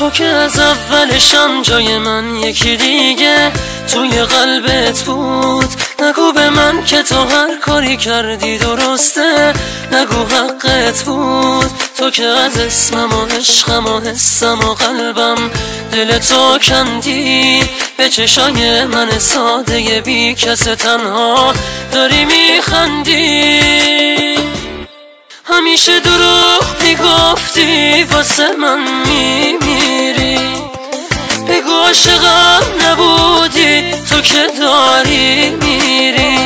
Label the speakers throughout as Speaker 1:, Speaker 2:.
Speaker 1: تو که از اولشم جای من یکی دیگه توی قلبت بود. نگو به من که تو هر کاری کردی درسته. نگو حقت بود. تو که از اسمم و عشقم و حسم و قلبم دل تو کندی. به چشای من ساده بی کس تنها داری میخندی. همیشه دروغ می‌گفتی واسه من میمیری؟ بگو عاشقم نبودی تو که داری میری؟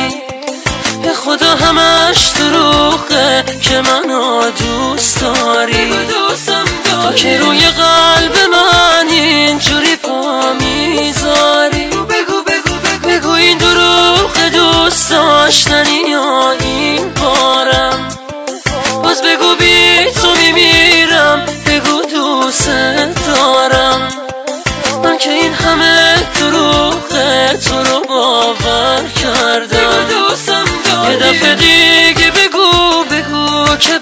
Speaker 1: به خدا همش دروغه که منو دوست داری. تو که روی قلب من اینجوری پا می‌ذاری. بگو این دروغ دوست داشتنی یا این بارم باز بگو بی تو همه دروغه تو رو باور کردم. یه دفعه دیگه بگو بگو که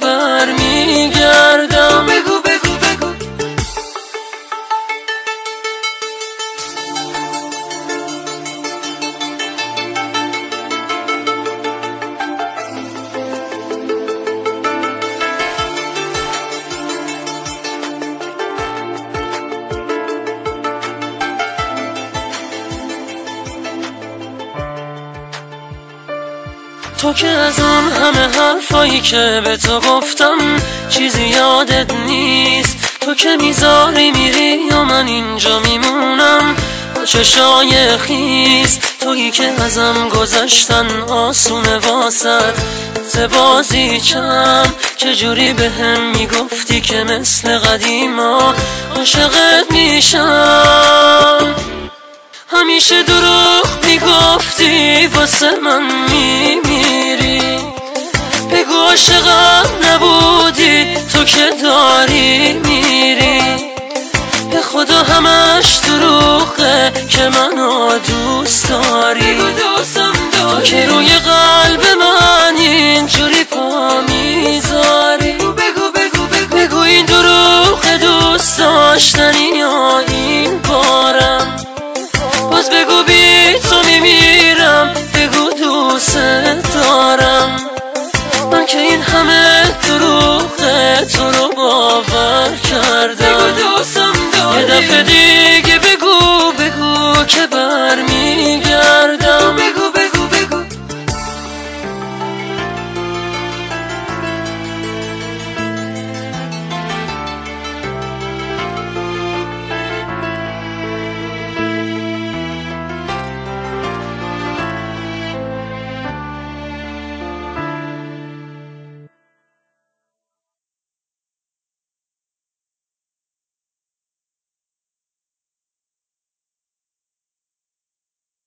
Speaker 1: تو که از اون همه حرفایی که به تو گفتم چیزی یادت نیست. تو که می‌ذاری میری و من اینجا میمونم با چشای خیز تویی که ازم گذشتن آسونه واسد بازی چم چجوری به هم می‌گفتی که مثل قدیما عاشقت میشم؟ همیشه دروغ می‌گفتی واسه من میمیری؟ بگو عاشقم نبودی تو که داری میری؟ به خدا همش دروغه که منو دوست داری. تو که روی قلب من اینجوری پا می‌ذاری. بگو این دروغ دوست داشتنی یا این بارم؟ باز بگو بی dormir.